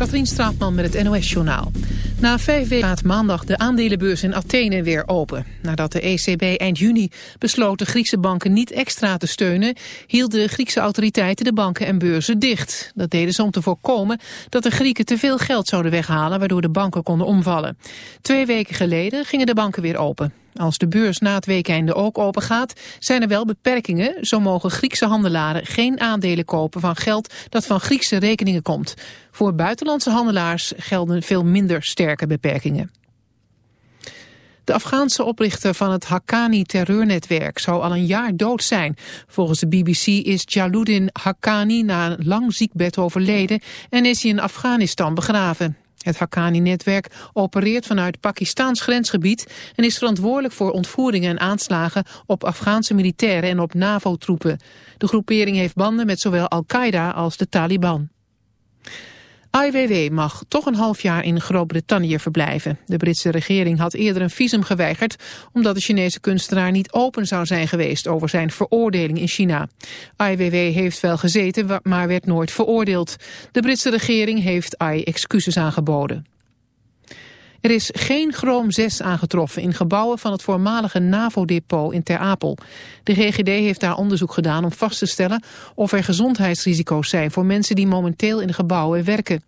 Katrien Straatman met het NOS-journaal. Na vijf weken gaat maandag de aandelenbeurs in Athene weer open. Nadat de ECB eind juni besloot de Griekse banken niet extra te steunen... hielden de Griekse autoriteiten de banken en beurzen dicht. Dat deden ze om te voorkomen dat de Grieken te veel geld zouden weghalen... waardoor de banken konden omvallen. Twee weken geleden gingen de banken weer open. Als de beurs na het weekende ook open gaat, zijn er wel beperkingen. Zo mogen Griekse handelaren geen aandelen kopen van geld dat van Griekse rekeningen komt. Voor buitenlandse handelaars gelden veel minder sterke beperkingen. De Afghaanse oprichter van het Haqqani-terreurnetwerk zou al een jaar dood zijn. Volgens de BBC is Jaloudin Haqqani na een lang ziekbed overleden en is hij in Afghanistan begraven. Het Haqqani-netwerk opereert vanuit Pakistaans grensgebied en is verantwoordelijk voor ontvoeringen en aanslagen op Afghaanse militairen en op NAVO-troepen. De groepering heeft banden met zowel Al-Qaeda als de Taliban. IWW mag toch een half jaar in Groot-Brittannië verblijven. De Britse regering had eerder een visum geweigerd... omdat de Chinese kunstenaar niet open zou zijn geweest... over zijn veroordeling in China. IWW heeft wel gezeten, maar werd nooit veroordeeld. De Britse regering heeft AI excuses aangeboden. Er is geen chroom 6 aangetroffen in gebouwen van het voormalige NAVO-depot in Ter Apel. De GGD heeft daar onderzoek gedaan om vast te stellen of er gezondheidsrisico's zijn voor mensen die momenteel in de gebouwen werken.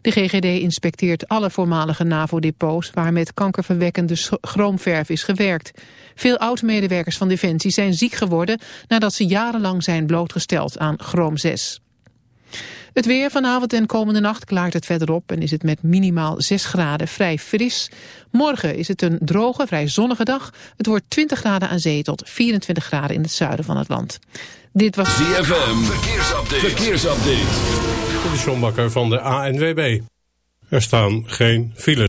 De GGD inspecteert alle voormalige NAVO-depots waar met kankerverwekkende chroomverf is gewerkt. Veel oud-medewerkers van Defensie zijn ziek geworden nadat ze jarenlang zijn blootgesteld aan chroom 6. Het weer vanavond en komende nacht klaart het verder op en is het met minimaal 6 graden vrij fris. Morgen is het een droge, vrij zonnige dag. Het wordt 20 graden aan zee tot 24 graden in het zuiden van het land. Dit was ZFM, verkeersupdate. verkeersupdate. De Sjombakker van de ANWB. Er staan geen files.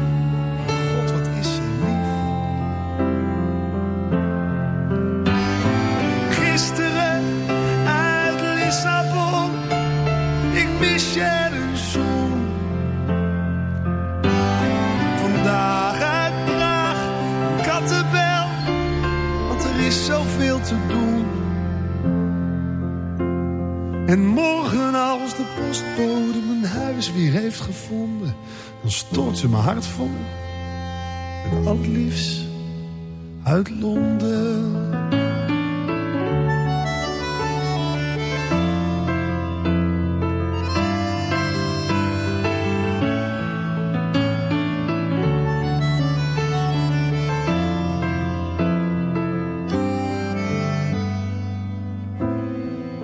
En morgen als de postbode mijn huis weer heeft gevonden, dan stort ze mijn hart vol met al het liefst uit Londen.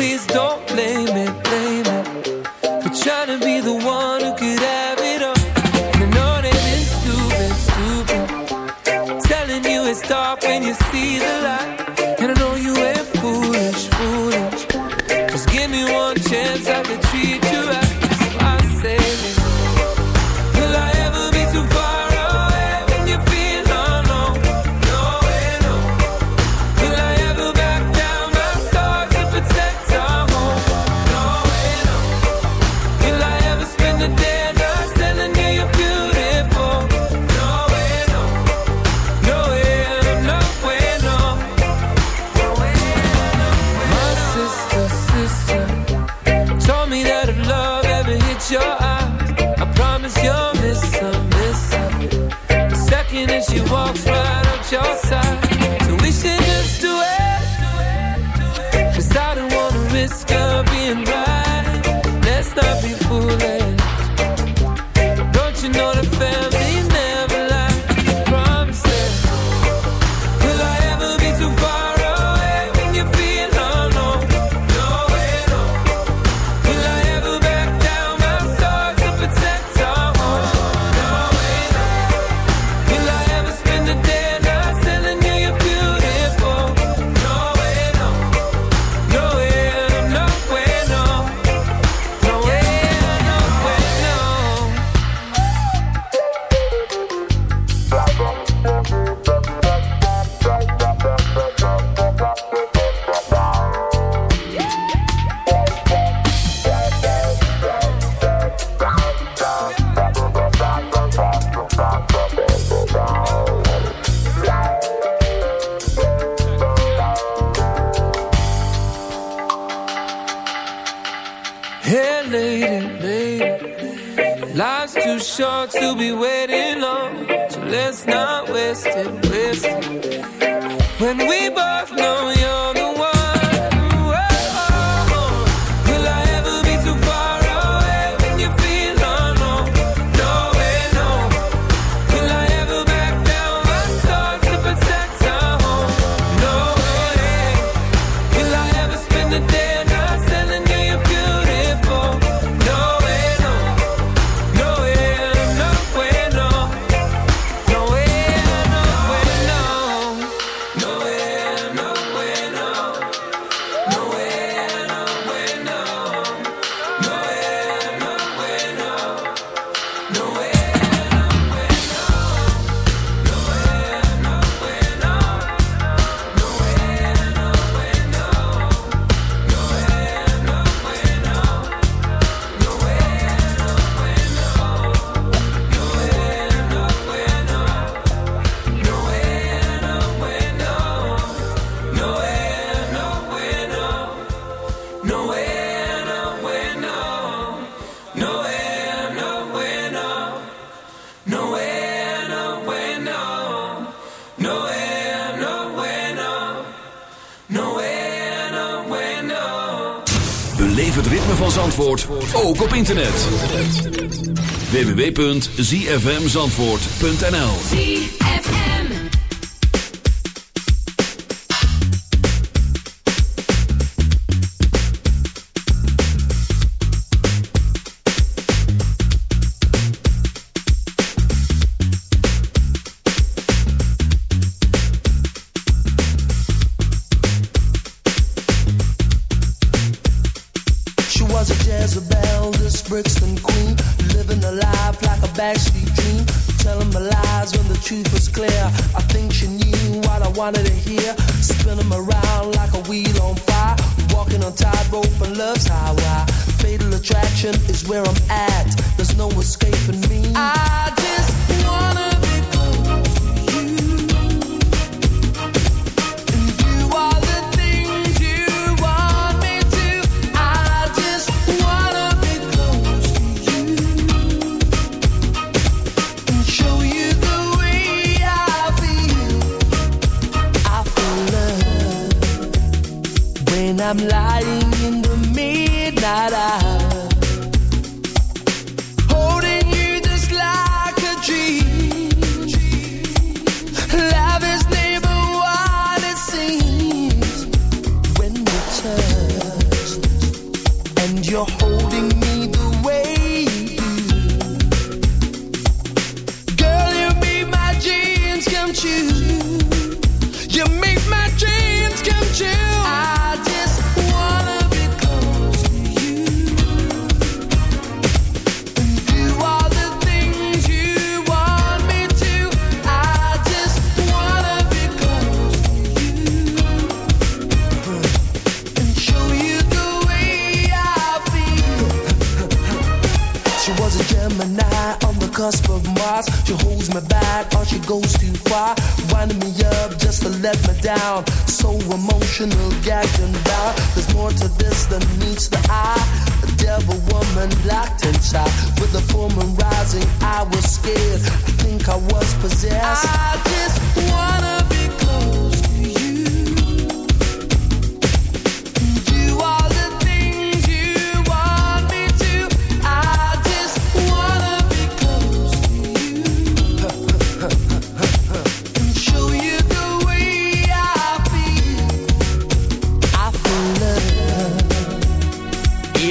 Please don't www.zfmzandvoort.nl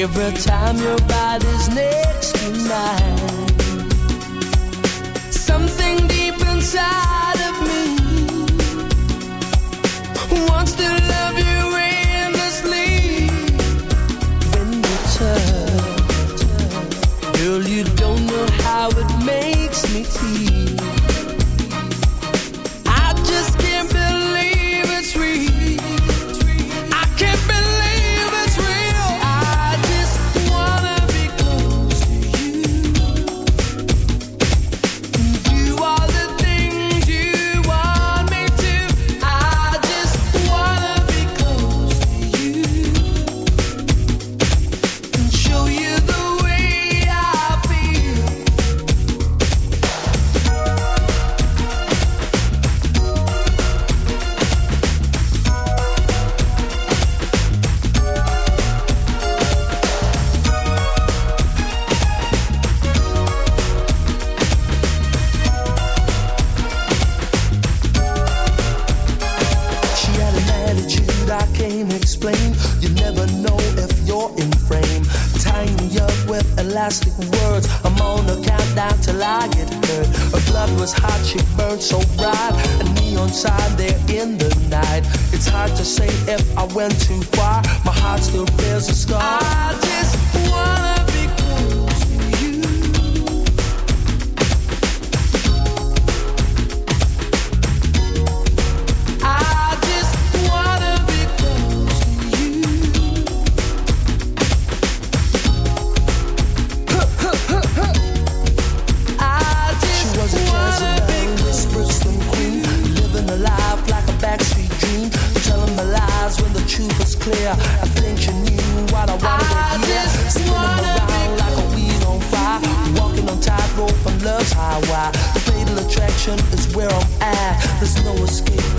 Every time your body's next to mine, something deep inside. yeah. I think you knew what I wanted to hear. Spinning around like a wheel on fire. Walking on tightrope on love's highway. The fatal attraction is where I'm at. There's no escape.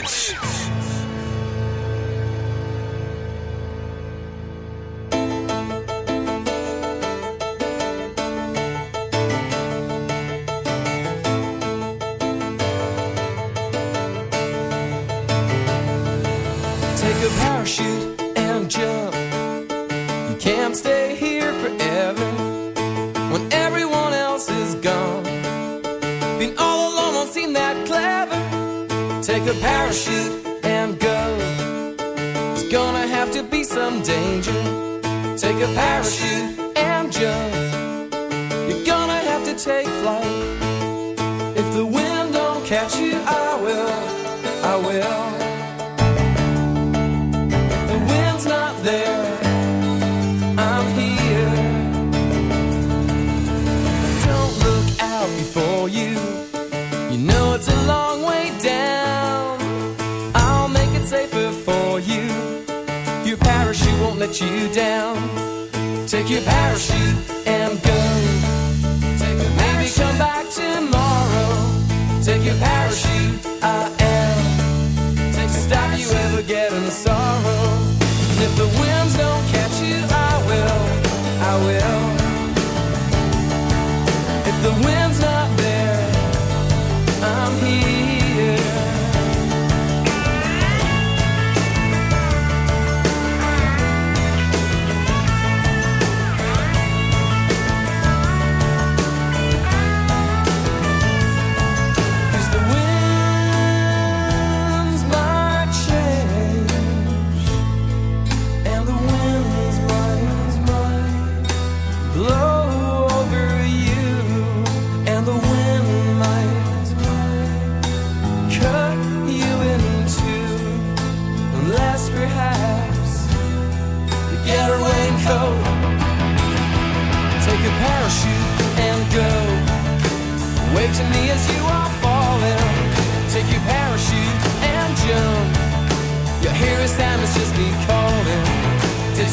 Stop you ever getting sorrow. And if the winds don't care.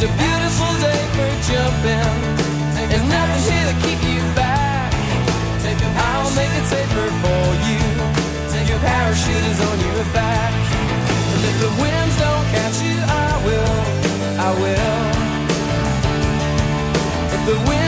It's a beautiful day for jumping. There's nothing here to keep you back. I'll make it safer for you. Take Your parachute is on your back. And if the winds don't catch you, I will. I will. If the wind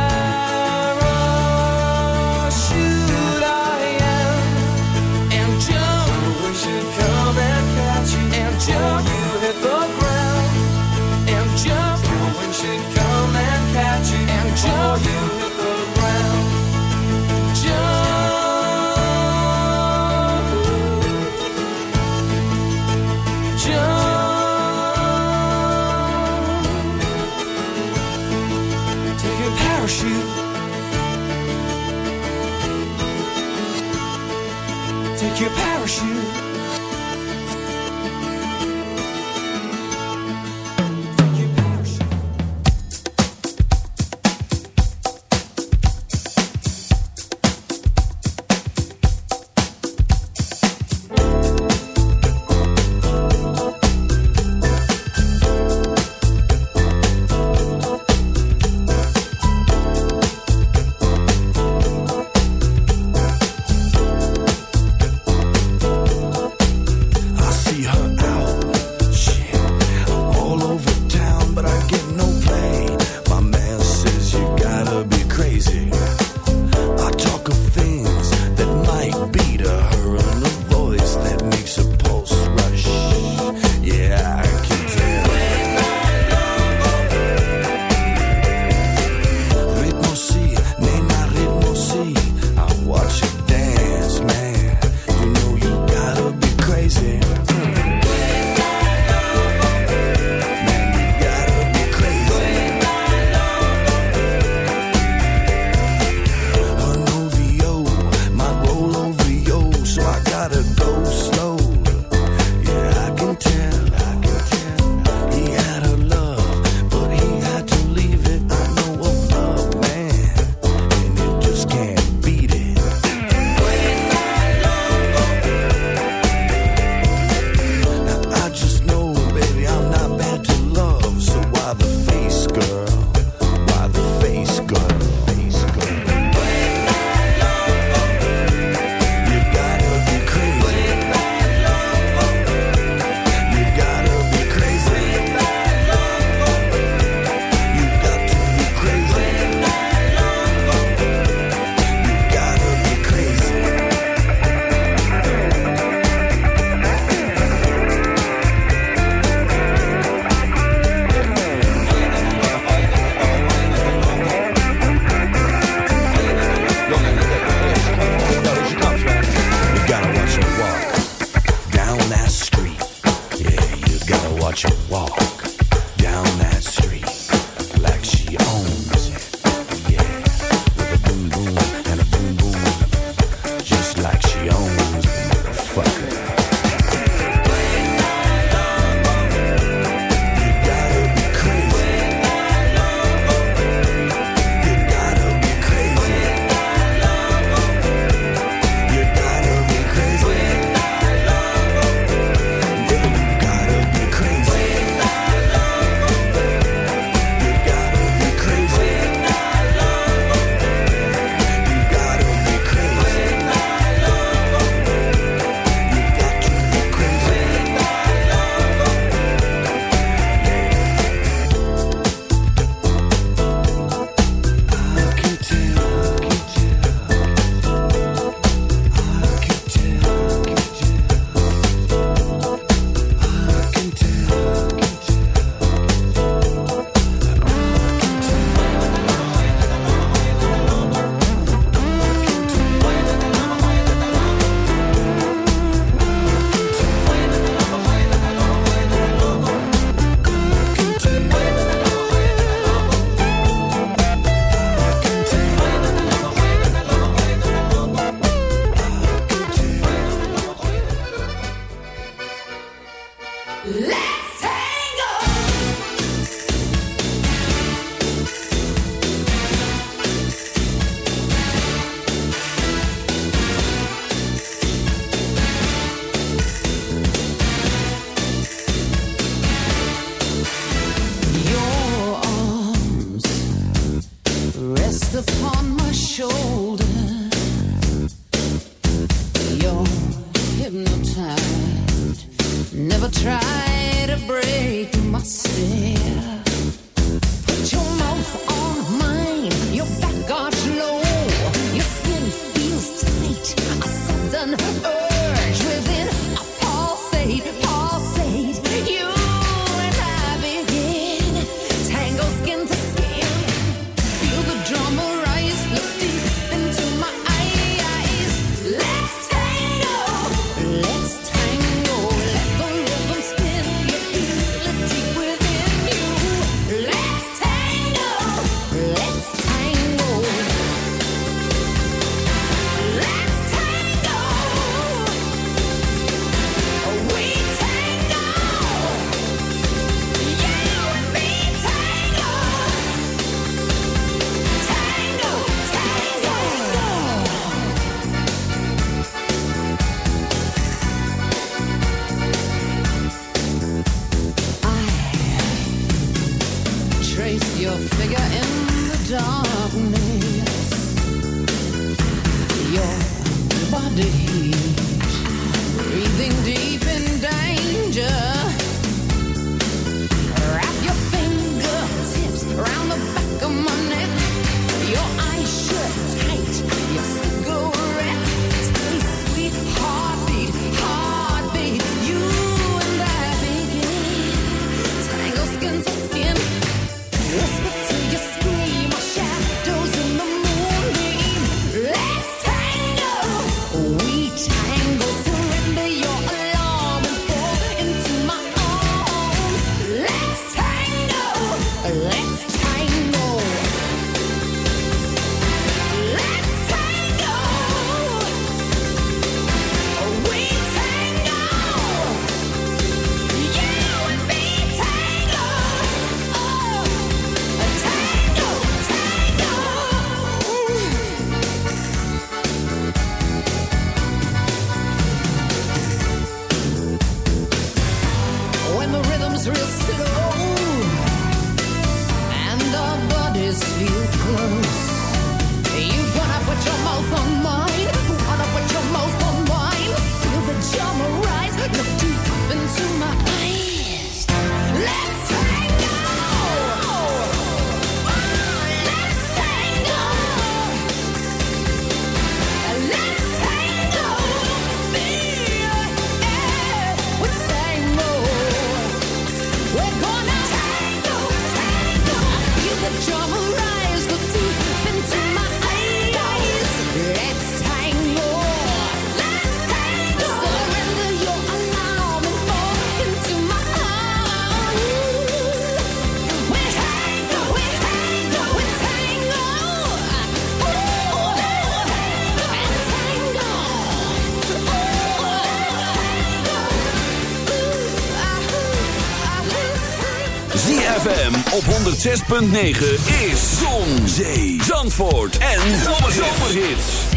106.9 is Zon, Zee, Zandvoort en Zomerhits.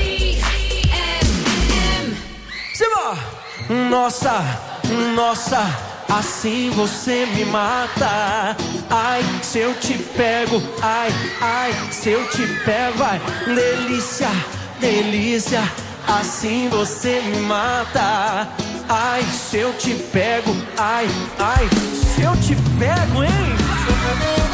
Nossa, nossa, assim você me mata. Ai, se eu te pego, ai, ai, se eu te pego, ai. Delícia, delícia, assim você me mata. Ai, se eu te pego, ai, ai, se eu te pego, hein?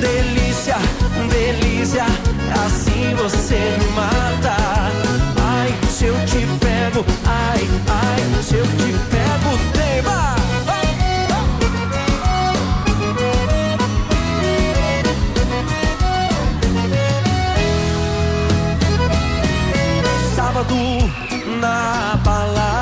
Delícia, delícia, assim você me mata. Ai, se eu te pego, ai, ai, se eu te pego, teima. Sábado na balada